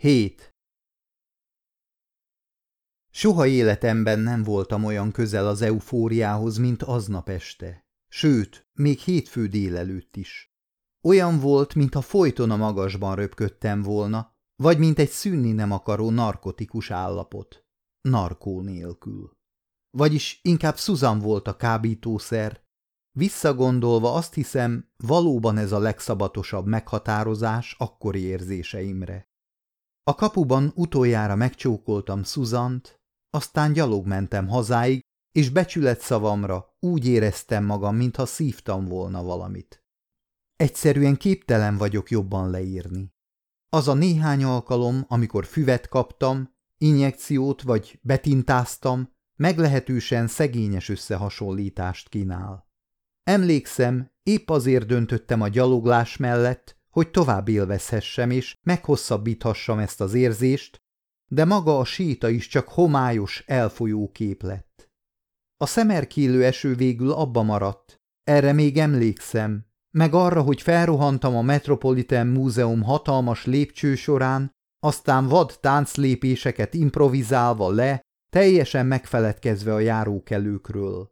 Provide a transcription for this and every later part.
7. Soha életemben nem voltam olyan közel az eufóriához, mint aznap este. Sőt, még hétfő délelőtt is. Olyan volt, mintha folyton a magasban röpködtem volna, vagy mint egy szűnni nem akaró narkotikus állapot. Narkó nélkül. Vagyis inkább Susan volt a kábítószer. Visszagondolva azt hiszem, valóban ez a legszabatosabb meghatározás akkori érzéseimre. A kapuban utoljára megcsókoltam Szuzant, aztán gyalog mentem hazáig, és becsület szavamra úgy éreztem magam, mintha szívtam volna valamit. Egyszerűen képtelen vagyok jobban leírni. Az a néhány alkalom, amikor füvet kaptam, injekciót vagy betintáztam, meglehetősen szegényes összehasonlítást kínál. Emlékszem, épp azért döntöttem a gyaloglás mellett, hogy tovább élvezhessem és meghosszabbíthassam ezt az érzést, de maga a séta is csak homályos, elfolyó kép lett. A szemerkélő eső végül abba maradt, erre még emlékszem, meg arra, hogy felrohantam a Metropolitan Múzeum hatalmas lépcső során, aztán vad tánclépéseket improvizálva le, teljesen megfeledkezve a járókelőkről.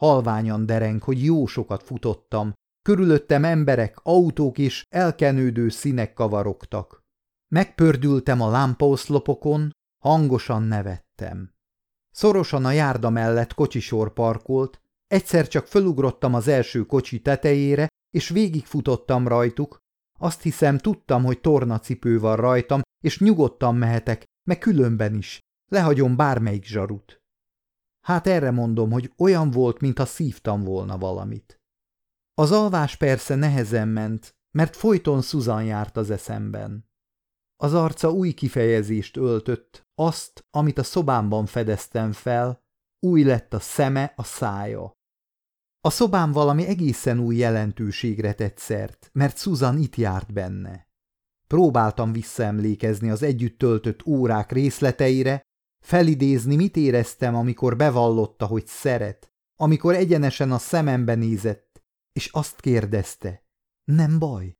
Halványan dereng, hogy jó sokat futottam, körülöttem emberek, autók és elkenődő színek kavarogtak. Megpördültem a lámpaoszlopokon, hangosan nevettem. Szorosan a járda mellett kocsisor parkolt, egyszer csak fölugrottam az első kocsi tetejére, és végigfutottam rajtuk. Azt hiszem, tudtam, hogy tornacipő van rajtam, és nyugodtan mehetek, meg különben is. Lehagyom bármelyik zsarut. Hát erre mondom, hogy olyan volt, mintha szívtam volna valamit. Az alvás persze nehezen ment, mert folyton Susan járt az eszemben. Az arca új kifejezést öltött, azt, amit a szobámban fedeztem fel, új lett a szeme, a szája. A szobám valami egészen új jelentőségre tett szert, mert Susan itt járt benne. Próbáltam visszaemlékezni az együtt töltött órák részleteire, felidézni, mit éreztem, amikor bevallotta, hogy szeret, amikor egyenesen a szemembe nézett, és azt kérdezte, nem baj?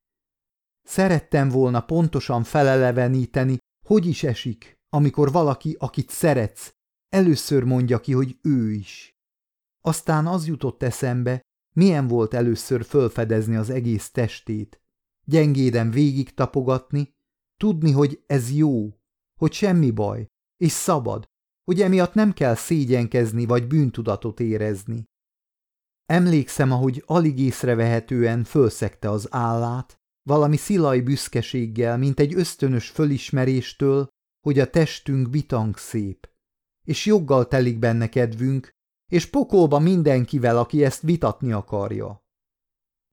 Szerettem volna pontosan feleleveníteni, hogy is esik, amikor valaki, akit szeretsz, először mondja ki, hogy ő is. Aztán az jutott eszembe, milyen volt először fölfedezni az egész testét, gyengéden végig tapogatni, tudni, hogy ez jó, hogy semmi baj, és szabad, hogy emiatt nem kell szégyenkezni vagy bűntudatot érezni. Emlékszem, ahogy alig észrevehetően fölszegte az állát, valami szilaj büszkeséggel, mint egy ösztönös fölismeréstől, hogy a testünk bitang szép, és joggal telik benne kedvünk, és pokolba mindenkivel, aki ezt vitatni akarja.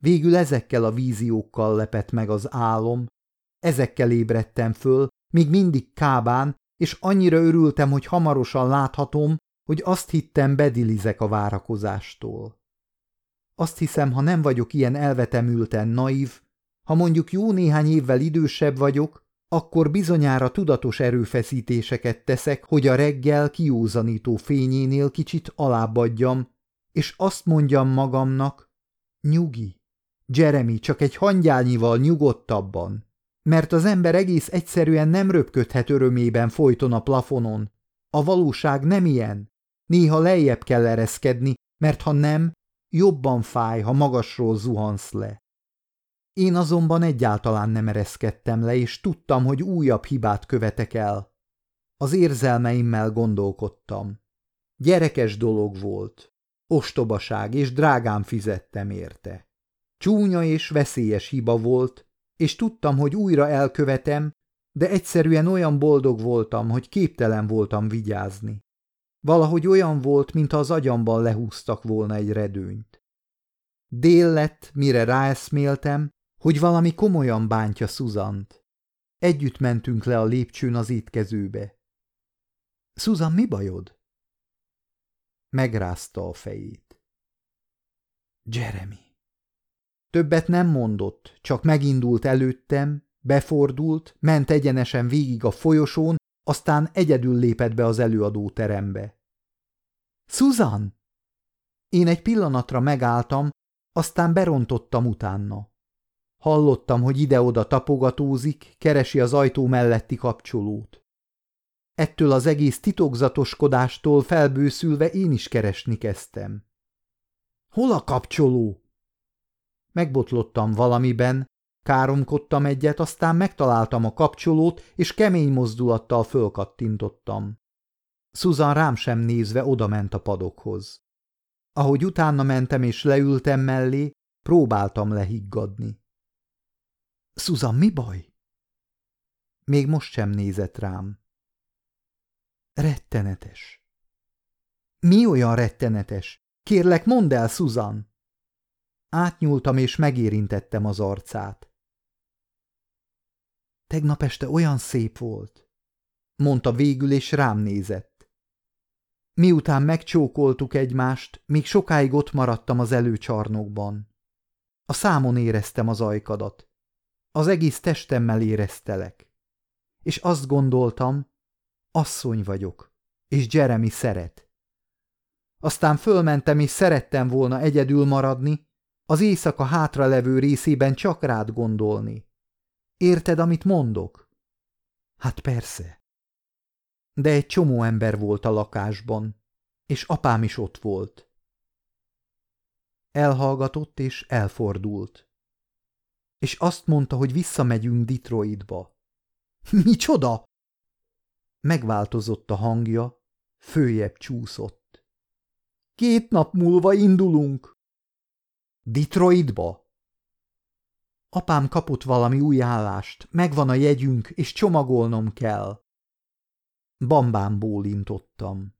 Végül ezekkel a víziókkal lepett meg az álom, ezekkel ébredtem föl, még mindig kábán, és annyira örültem, hogy hamarosan láthatom, hogy azt hittem bedilizek a várakozástól. Azt hiszem, ha nem vagyok ilyen elvetemülten naív, ha mondjuk jó néhány évvel idősebb vagyok, akkor bizonyára tudatos erőfeszítéseket teszek, hogy a reggel kiúzanító fényénél kicsit alábbadjam, és azt mondjam magamnak, nyugi, Jeremy csak egy hangyálnyival nyugodtabban, mert az ember egész egyszerűen nem röpködhet örömében folyton a plafonon. A valóság nem ilyen. Néha lejjebb kell ereszkedni, mert ha nem, jobban fáj, ha magasról zuhansz le. Én azonban egyáltalán nem ereszkedtem le, és tudtam, hogy újabb hibát követek el. Az érzelmeimmel gondolkodtam. Gyerekes dolog volt. Ostobaság, és drágán fizettem érte. Csúnya és veszélyes hiba volt, és tudtam, hogy újra elkövetem, de egyszerűen olyan boldog voltam, hogy képtelen voltam vigyázni. Valahogy olyan volt, mintha az agyamban lehúztak volna egy redőnyt. Dél lett, mire ráeszméltem, hogy valami komolyan bántja Szuzant. Együtt mentünk le a lépcsőn az étkezőbe. Szuzan, mi bajod? Megrázta a fejét. Jeremy. Többet nem mondott, csak megindult előttem, befordult, ment egyenesen végig a folyosón, aztán egyedül lépett be az előadóterembe. Susan! Én egy pillanatra megálltam, aztán berontottam utána. Hallottam, hogy ide-oda tapogatózik, keresi az ajtó melletti kapcsolót. Ettől az egész titokzatoskodástól felbőszülve én is keresni kezdtem. Hol a kapcsoló? Megbotlottam valamiben, káromkodtam egyet, aztán megtaláltam a kapcsolót, és kemény mozdulattal fölkattintottam. Susan rám sem nézve odament a padokhoz. Ahogy utána mentem és leültem mellé, próbáltam lehiggadni. Susan, mi baj? Még most sem nézett rám. Rettenetes. Mi olyan rettenetes? Kérlek, mondd el, Susan! Átnyúltam és megérintettem az arcát. Tegnap este olyan szép volt, mondta végül, és rám nézett. Miután megcsókoltuk egymást, még sokáig ott maradtam az előcsarnokban. A számon éreztem az ajkadat. Az egész testemmel éreztelek. És azt gondoltam, asszony vagyok, és Jeremy szeret. Aztán fölmentem, és szerettem volna egyedül maradni, az éjszaka hátralevő részében csak rád gondolni. Érted, amit mondok? Hát persze. De egy csomó ember volt a lakásban, és apám is ott volt. Elhallgatott és elfordult. És azt mondta, hogy visszamegyünk Detroitba. Micsoda? Megváltozott a hangja, följebb csúszott. Két nap múlva indulunk. Detroitba? Apám kapott valami új állást, megvan a jegyünk, és csomagolnom kell. Bambán bólintottam.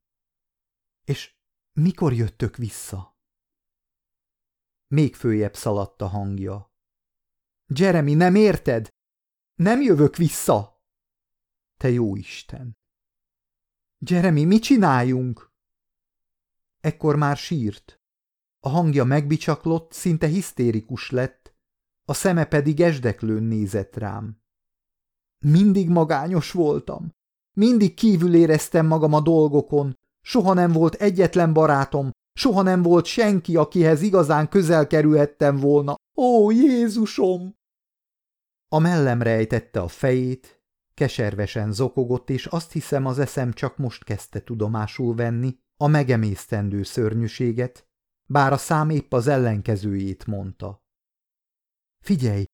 És mikor jöttök vissza? Még följebb szaladt a hangja. Jeremy, nem érted? Nem jövök vissza! Te jó Isten! Jeremy, mit csináljunk? Ekkor már sírt. A hangja megbicsaklott, szinte hisztérikus lett, a szeme pedig esdeklőn nézett rám. Mindig magányos voltam. Mindig kívül éreztem magam a dolgokon. Soha nem volt egyetlen barátom, soha nem volt senki, akihez igazán közel kerülhettem volna. Ó, Jézusom! A mellem rejtette a fejét, keservesen zokogott, és azt hiszem az eszem csak most kezdte tudomásul venni a megemésztendő szörnyűséget, bár a szám épp az ellenkezőjét mondta. Figyelj,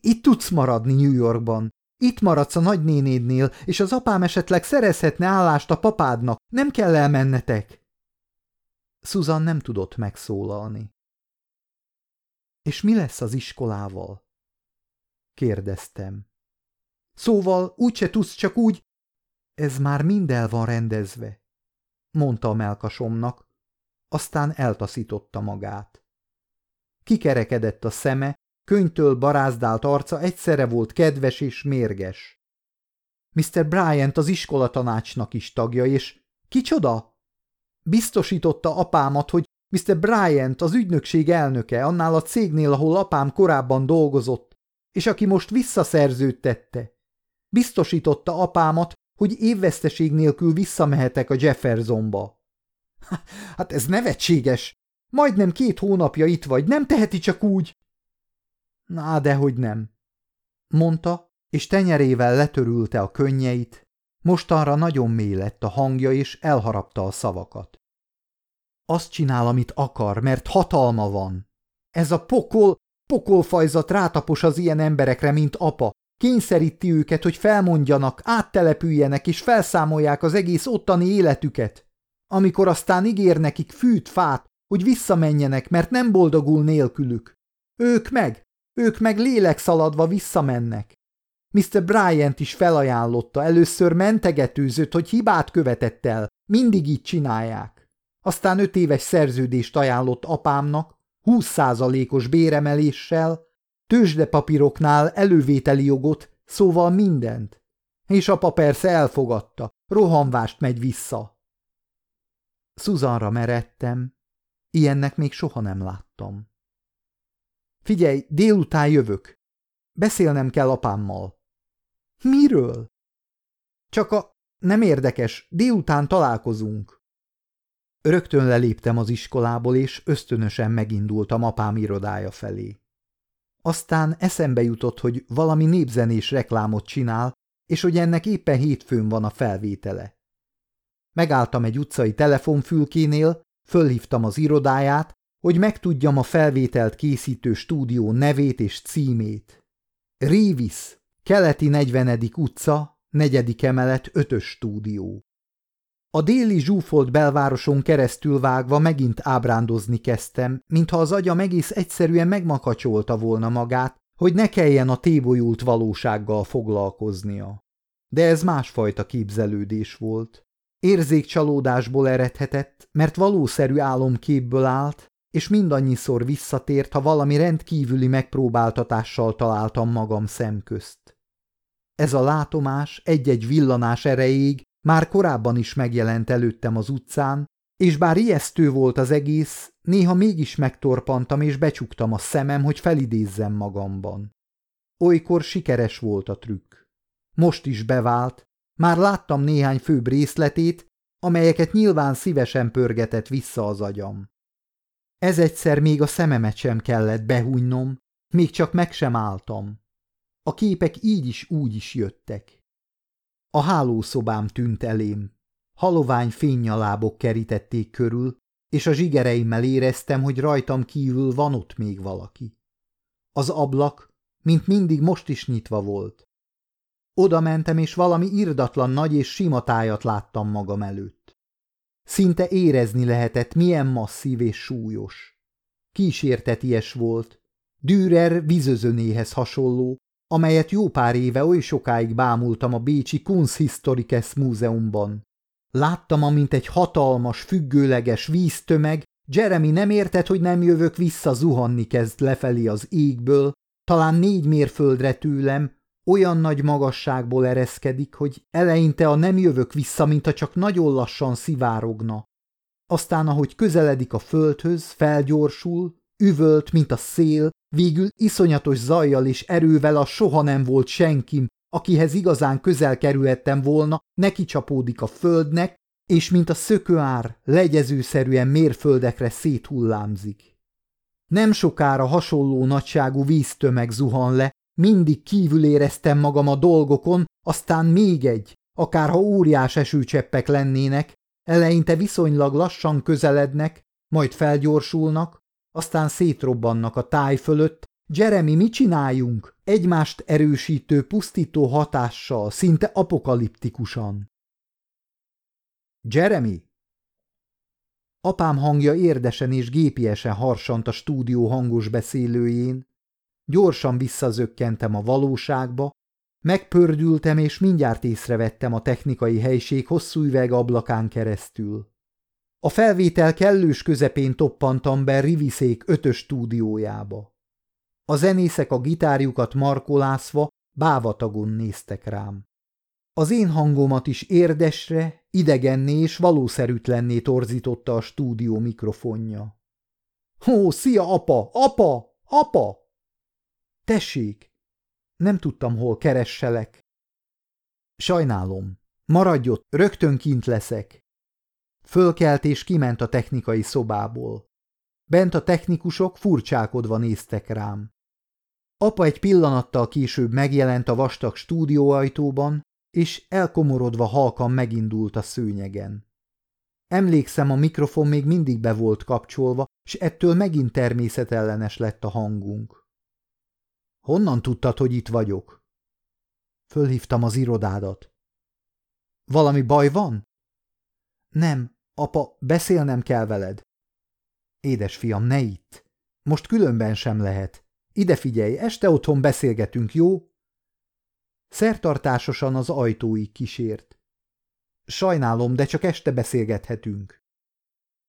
itt tudsz maradni New Yorkban. Itt maradsz a nagynénédnél, és az apám esetleg szerezhetne állást a papádnak. Nem kell elmennetek. Susan nem tudott megszólalni. És mi lesz az iskolával? Kérdeztem. Szóval úgyse tudsz csak úgy... Ez már mind el van rendezve, mondta a melkasomnak, aztán eltaszította magát. Kikerekedett a szeme, könytől barázdált arca egyszerre volt kedves és mérges. Mr. Bryant az iskolatanácsnak is tagja, és kicsoda? Biztosította apámat, hogy Mr. Bryant az ügynökség elnöke annál a cégnél, ahol apám korábban dolgozott, és aki most visszaszerződtette. Biztosította apámat, hogy évveszteség nélkül visszamehetek a Jeffersonba. Hát ez nevetséges! Majdnem két hónapja itt vagy, nem teheti csak úgy! Na, dehogy nem, mondta, és tenyerével letörülte a könnyeit, mostanra nagyon mély lett a hangja, és elharapta a szavakat. Azt csinál, amit akar, mert hatalma van. Ez a pokol, pokolfajzat rátapos az ilyen emberekre, mint apa, kényszeríti őket, hogy felmondjanak, áttelepüljenek és felszámolják az egész ottani életüket. Amikor aztán ígér nekik fűt, fát, hogy visszamenjenek, mert nem boldogul nélkülük. Ők meg, ők meg lélekszaladva visszamennek. Mr. Bryant is felajánlotta, először mentegetőzött, hogy hibát követett el, mindig így csinálják. Aztán öt éves szerződést ajánlott apámnak, 20%-os béremeléssel, tőzsdepapíroknál elővételi jogot, szóval mindent. És apa persze elfogadta, rohanvást megy vissza. Szuzanra meredtem, ilyennek még soha nem láttam. Figyelj, délután jövök. Beszélnem kell apámmal. Miről? Csak a... Nem érdekes, délután találkozunk. Rögtön leléptem az iskolából, és ösztönösen megindultam apám irodája felé. Aztán eszembe jutott, hogy valami népzenés reklámot csinál, és hogy ennek éppen hétfőn van a felvétele. Megálltam egy utcai telefonfülkénél, fölhívtam az irodáját, hogy megtudjam a felvételt készítő stúdió nevét és címét. Révis, keleti 40. utca, negyedik emelet, ötös stúdió. A déli zsúfolt belvároson keresztül vágva megint ábrándozni kezdtem, mintha az agyam egész egyszerűen megmakacsolta volna magát, hogy ne kelljen a tébolyult valósággal foglalkoznia. De ez másfajta képzelődés volt. Érzékcsalódásból eredhetett, mert valószerű álomképből állt, és mindannyiszor visszatért, ha valami rendkívüli megpróbáltatással találtam magam szemközt. Ez a látomás egy-egy villanás erejéig már korábban is megjelent előttem az utcán, és bár ijesztő volt az egész, néha mégis megtorpantam és becsuktam a szemem, hogy felidézzem magamban. Olykor sikeres volt a trükk. Most is bevált, már láttam néhány főbb részletét, amelyeket nyilván szívesen pörgetett vissza az agyam. Ez egyszer még a szememet sem kellett behújnom, még csak meg sem álltam. A képek így is úgy is jöttek. A hálószobám tűnt elém. Halovány fénynyalábok kerítették körül, és a zsigereimmel éreztem, hogy rajtam kívül van ott még valaki. Az ablak, mint mindig most is nyitva volt. Oda mentem, és valami irdatlan nagy és sima tájat láttam magam előtt. Szinte érezni lehetett, milyen masszív és súlyos. Kísérteties volt, Dürer vizözönéhez hasonló, amelyet jó pár éve oly sokáig bámultam a bécsi Kunsthistorikes múzeumban. Láttam, amint egy hatalmas, függőleges víztömeg, Jeremy nem értett, hogy nem jövök vissza, zuhanni kezd lefelé az égből, talán négy mérföldre tőlem, olyan nagy magasságból ereszkedik, hogy eleinte a nem jövök vissza, mint a csak nagyon lassan szivárogna. Aztán, ahogy közeledik a földhöz, felgyorsul, üvölt, mint a szél, végül iszonyatos zajjal és erővel a soha nem volt senkim, akihez igazán közel kerülhettem volna, neki csapódik a földnek, és mint a szökőár legyezőszerűen mérföldekre széthullámzik. Nem sokára hasonló nagyságú víztömeg zuhan le, mindig kívül éreztem magam a dolgokon, aztán még egy, akárha óriás esőcseppek lennének, eleinte viszonylag lassan közelednek, majd felgyorsulnak, aztán szétrobbannak a táj fölött. Jeremy, mi csináljunk? Egymást erősítő, pusztító hatással, szinte apokaliptikusan. Jeremy! Apám hangja érdesen és gépiesen harsant a stúdió hangos beszélőjén, Gyorsan visszazökkentem a valóságba, megpördültem, és mindjárt észrevettem a technikai helység hosszú üveg ablakán keresztül. A felvétel kellős közepén toppantam be Riviszék ötös stúdiójába. A zenészek a gitárjukat markolászva bávatagon néztek rám. Az én hangomat is érdesre, idegenné és valószerűtlenné torzította a stúdió mikrofonja. – Ó, szia, apa! Apa! Apa! Tessék! Nem tudtam, hol keresselek. Sajnálom. Maradj ott, rögtön kint leszek. Fölkelt és kiment a technikai szobából. Bent a technikusok furcsákodva néztek rám. Apa egy pillanattal később megjelent a vastag stúdióajtóban, és elkomorodva halkan megindult a szőnyegen. Emlékszem, a mikrofon még mindig be volt kapcsolva, és ettől megint természetellenes lett a hangunk. Honnan tudtad, hogy itt vagyok? Fölhívtam az irodádat. Valami baj van? Nem, apa, beszélnem kell veled. Édes fiam, ne itt. Most különben sem lehet. Ide figyelj, este otthon beszélgetünk, jó? Szertartásosan az ajtóig kísért. Sajnálom, de csak este beszélgethetünk.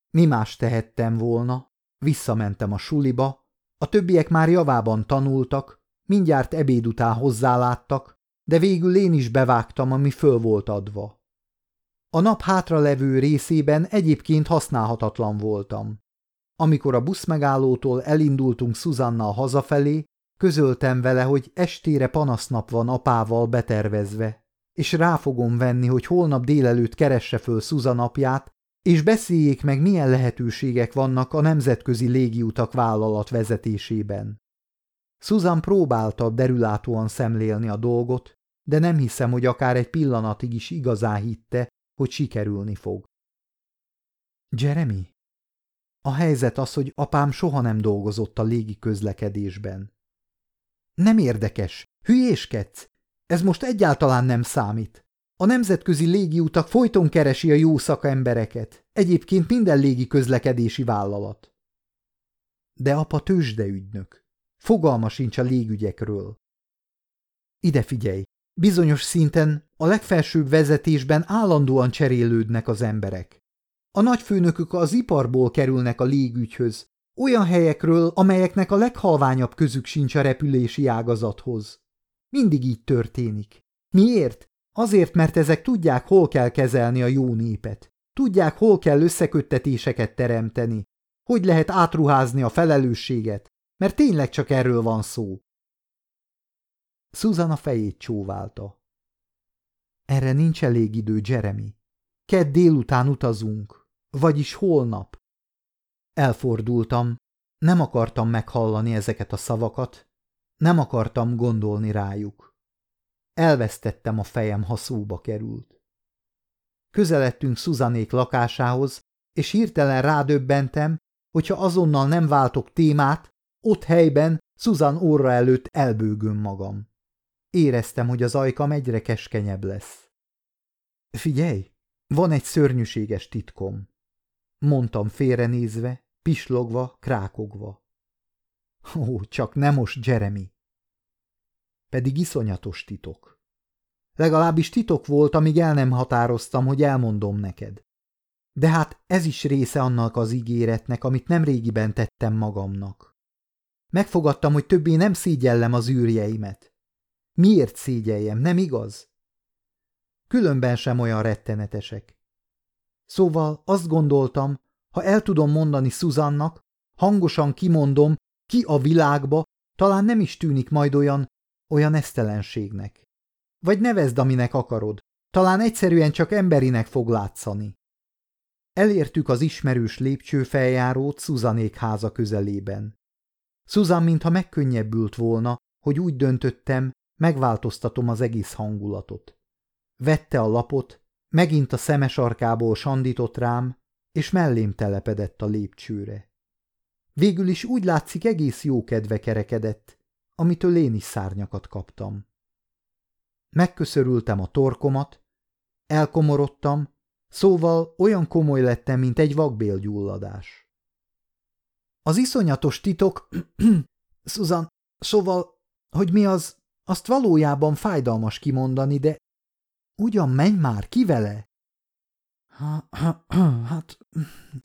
Mi más tehettem volna? Visszamentem a suliba, a többiek már javában tanultak, Mindjárt ebéd után hozzáláttak, de végül én is bevágtam, ami föl volt adva. A nap hátra levő részében egyébként használhatatlan voltam. Amikor a buszmegállótól elindultunk Szuzannal hazafelé, közöltem vele, hogy estére panasznap van apával betervezve, és rá fogom venni, hogy holnap délelőtt keresse föl Szuzanapját, és beszéljék meg, milyen lehetőségek vannak a nemzetközi légiutak vállalat vezetésében. Susan próbálta derülátóan szemlélni a dolgot, de nem hiszem, hogy akár egy pillanatig is igazán hitte, hogy sikerülni fog. Jeremy? A helyzet az, hogy apám soha nem dolgozott a légi közlekedésben. Nem érdekes, hülyéskedsz, ez most egyáltalán nem számít. A nemzetközi légiutak folyton keresi a jó szakembereket, egyébként minden légi közlekedési vállalat. De apa tőzsdeügynök. Fogalma sincs a légügyekről. Ide figyelj, bizonyos szinten a legfelsőbb vezetésben állandóan cserélődnek az emberek. A nagyfőnökök az iparból kerülnek a légügyhöz, olyan helyekről, amelyeknek a leghalványabb közük sincs a repülési ágazathoz. Mindig így történik. Miért? Azért, mert ezek tudják, hol kell kezelni a jó népet. Tudják, hol kell összeköttetéseket teremteni. Hogy lehet átruházni a felelősséget, mert tényleg csak erről van szó. Susan a fejét csóválta. Erre nincs elég idő, Jeremy. Kedd délután utazunk, vagyis holnap. Elfordultam, nem akartam meghallani ezeket a szavakat, nem akartam gondolni rájuk. Elvesztettem a fejem, ha szóba került. Közeledtünk Szuzanék lakásához, és hirtelen rádöbbentem, hogyha azonnal nem váltok témát, ott helyben Szuzan óra előtt elbőgöm magam. Éreztem, hogy az ajkam egyre keskenyebb lesz. Figyelj, van egy szörnyűséges titkom, mondtam félrenézve, pislogva, krákogva. Ó, csak nem most, Jeremy. Pedig iszonyatos titok. Legalábbis titok volt, amíg el nem határoztam, hogy elmondom neked. De hát ez is része annak az ígéretnek, amit nem régiben tettem magamnak. Megfogadtam, hogy többé nem szégyellem az űrjeimet. Miért szégyeljem, nem igaz? Különben sem olyan rettenetesek. Szóval azt gondoltam, ha el tudom mondani Szuzannak, hangosan kimondom, ki a világba, talán nem is tűnik majd olyan, olyan esztelenségnek. Vagy nevezd, aminek akarod, talán egyszerűen csak emberinek fog látszani. Elértük az ismerős lépcsőfeljárót Szuzanék háza közelében. Szuzan mintha megkönnyebbült volna, hogy úgy döntöttem, megváltoztatom az egész hangulatot. Vette a lapot, megint a szemes arkából sandított rám, és mellém telepedett a lépcsőre. Végül is úgy látszik egész jó kedve kerekedett, amitől én is szárnyakat kaptam. Megköszörültem a torkomat, elkomorodtam, szóval olyan komoly lettem, mint egy vakbélgyulladás. Az iszonyatos titok, Susan, szóval, hogy mi az, azt valójában fájdalmas kimondani, de ugyan menj már, ki vele? Hát,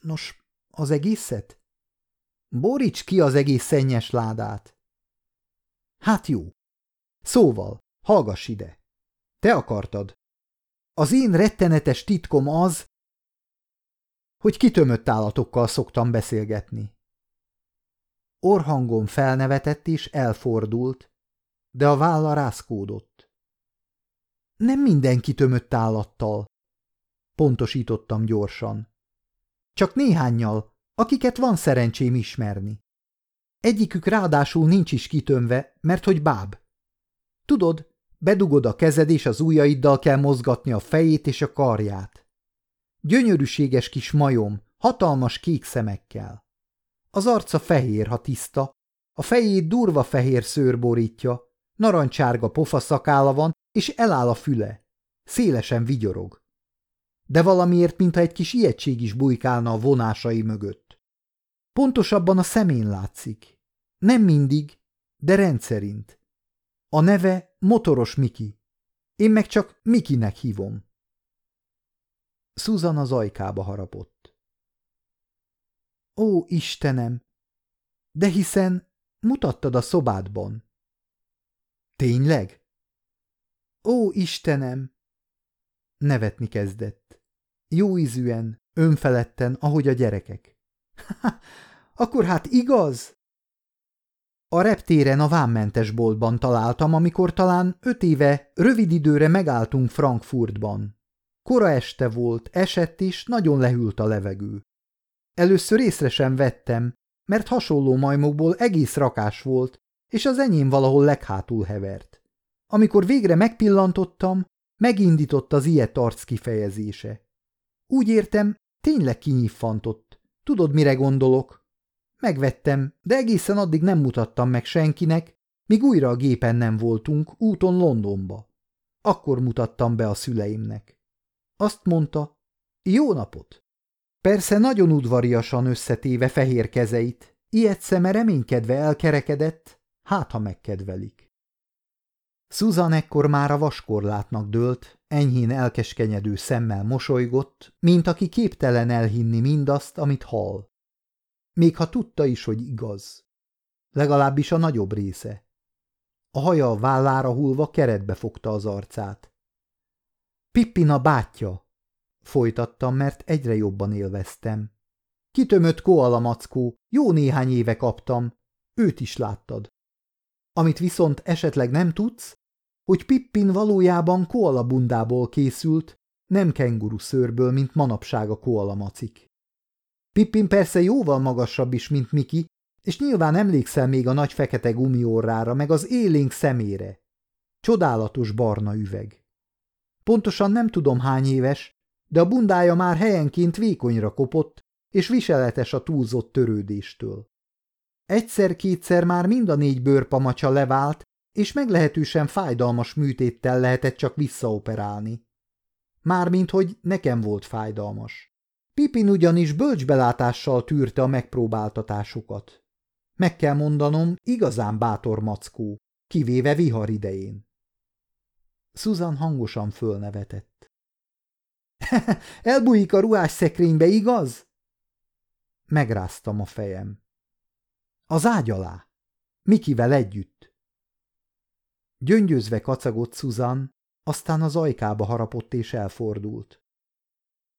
nos, az egészet? Boríts ki az egész szennyes ládát. Hát jó. Szóval, hallgass ide. Te akartad. Az én rettenetes titkom az, hogy kitömött állatokkal szoktam beszélgetni. Orhangom felnevetett és elfordult, de a válla rászkódott. Nem mindenki tömött állattal, pontosítottam gyorsan. Csak néhányal, akiket van szerencsém ismerni. Egyikük ráadásul nincs is kitömve, mert hogy báb. Tudod, bedugod a kezed és az ujjaiddal kell mozgatni a fejét és a karját. Gyönyörűséges kis majom, hatalmas kék szemekkel. Az arca fehér, ha tiszta, a fejét durva fehér szőr borítja, narancsárga pofaszakála van, és eláll a füle. Szélesen vigyorog. De valamiért, mintha egy kis ijegység is bujkálna a vonásai mögött. Pontosabban a szemén látszik. Nem mindig, de rendszerint. A neve Motoros Miki. Én meg csak Mikinek hívom. Susan az ajkába harapott. Ó, Istenem! De hiszen mutattad a szobádban. Tényleg? Ó, Istenem! Nevetni kezdett. Jó ízűen, önfeledten, ahogy a gyerekek. Akkor hát igaz? A reptéren a vámmentes boltban találtam, amikor talán öt éve rövid időre megálltunk Frankfurtban. Kora este volt, esett is, nagyon lehűlt a levegő. Először észre sem vettem, mert hasonló majmokból egész rakás volt, és az enyém valahol leghátul hevert. Amikor végre megpillantottam, megindított az ilyet arc kifejezése. Úgy értem, tényleg kinyiffantott. Tudod, mire gondolok? Megvettem, de egészen addig nem mutattam meg senkinek, míg újra a gépen nem voltunk, úton Londonba. Akkor mutattam be a szüleimnek. Azt mondta, jó napot! Persze nagyon udvariasan összetéve fehér kezeit, ilyet szeme reménykedve elkerekedett, hát ha megkedvelik. Susan ekkor már a vaskorlátnak dőlt, enyhén elkeskenyedő szemmel mosolygott, mint aki képtelen elhinni mindazt, amit hall. Még ha tudta is, hogy igaz. Legalábbis a nagyobb része. A haja a vállára hullva keretbe fogta az arcát. Pippin a bátyja, folytattam, mert egyre jobban élveztem. Kitömött koala mackó, jó néhány éve kaptam, őt is láttad. Amit viszont esetleg nem tudsz, hogy Pippin valójában koala bundából készült, nem kenguru szőrből, mint manapság a koala macik. Pippin persze jóval magasabb is, mint Miki, és nyilván emlékszel még a nagy fekete gumiorrára, meg az élénk szemére. Csodálatos barna üveg. Pontosan nem tudom hány éves, de a bundája már helyenként vékonyra kopott, és viseletes a túlzott törődéstől. Egyszer-kétszer már mind a négy bőrpamacsa levált, és meglehetősen fájdalmas műtéttel lehetett csak visszaoperálni. Mármint, hogy nekem volt fájdalmas. Pipin ugyanis bölcsbelátással tűrte a megpróbáltatásokat. Meg kell mondanom, igazán bátor mackó, kivéve vihar idején. Susan hangosan fölnevetett. Elbújik a ruhás szekrénybe, igaz? Megráztam a fejem. Az ágy alá. Mikivel együtt. Gyöngyözve kacagott Susan, aztán az ajkába harapott és elfordult.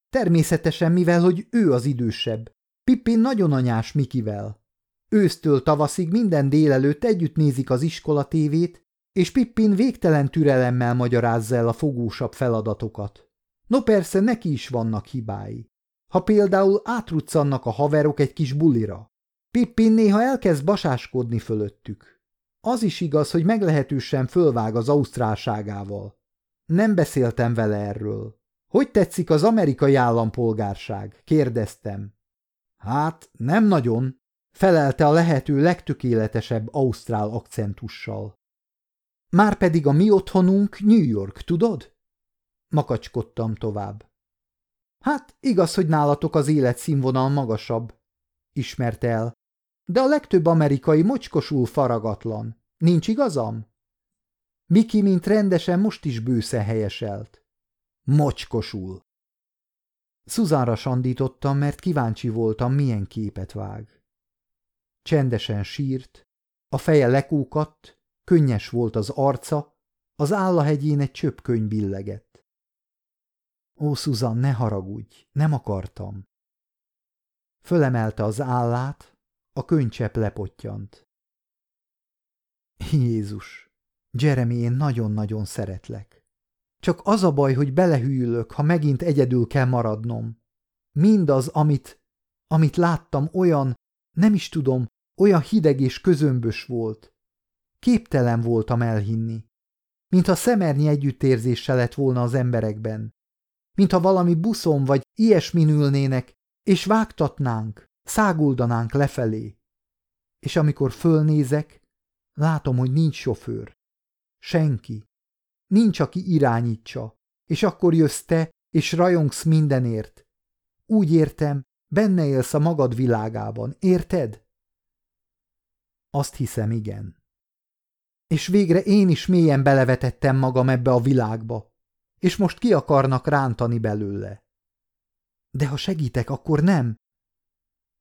Természetesen, mivel hogy ő az idősebb, Pippin nagyon anyás Mikivel. Ősztől tavaszig minden délelőtt együtt nézik az iskola tévét, és Pippin végtelen türelemmel magyarázza el a fogósabb feladatokat. No persze, neki is vannak hibái. Ha például átruccannak a haverok egy kis bulira, Pippin néha elkezd basáskodni fölöttük. Az is igaz, hogy meglehetősen fölvág az ausztrálságával. Nem beszéltem vele erről. Hogy tetszik az amerikai állampolgárság? kérdeztem. Hát, nem nagyon, felelte a lehető legtökéletesebb ausztrál akcentussal. Márpedig a mi otthonunk New York, tudod? Makacskodtam tovább. Hát, igaz, hogy nálatok az életszínvonal magasabb, ismerte el, de a legtöbb amerikai mocskosul faragatlan. Nincs igazam? Miki, mint rendesen, most is bőszen helyeselt. Mocskosul. Szuzánra sandítottam, mert kíváncsi voltam, milyen képet vág. Csendesen sírt, a feje lekúkadt, könnyes volt az arca, az állahegyén egy csöpkönyv billegett. Ó, Szuzan, ne haragudj, nem akartam. Fölemelte az állát, a könycsepp lepottyant. Jézus, Jeremy, én nagyon-nagyon szeretlek. Csak az a baj, hogy belehűlök, ha megint egyedül kell maradnom. Mindaz, amit, amit láttam, olyan, nem is tudom, olyan hideg és közömbös volt. Képtelen voltam elhinni. Mintha szemernyi együttérzése lett volna az emberekben. Mintha valami buszon vagy ilyesmin ülnének, és vágtatnánk, száguldanánk lefelé. És amikor fölnézek, látom, hogy nincs sofőr. Senki. Nincs, aki irányítsa. És akkor jössz te, és rajongsz mindenért. Úgy értem, benne élsz a magad világában, érted? Azt hiszem, igen. És végre én is mélyen belevetettem magam ebbe a világba, és most ki akarnak rántani belőle. De ha segítek, akkor nem.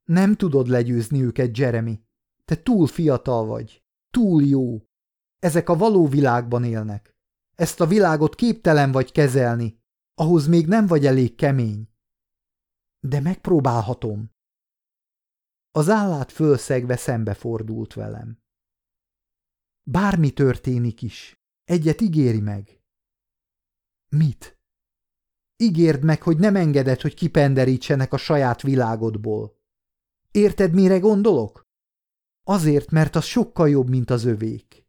Nem tudod legyőzni őket, Jeremy. Te túl fiatal vagy, túl jó. Ezek a való világban élnek. Ezt a világot képtelen vagy kezelni, ahhoz még nem vagy elég kemény. De megpróbálhatom. Az állát fölszegve szembefordult velem. Bármi történik is, egyet ígéri meg. Mit? Ígérd meg, hogy nem engeded, hogy kipenderítsenek a saját világodból. Érted, mire gondolok? Azért, mert az sokkal jobb, mint az övék.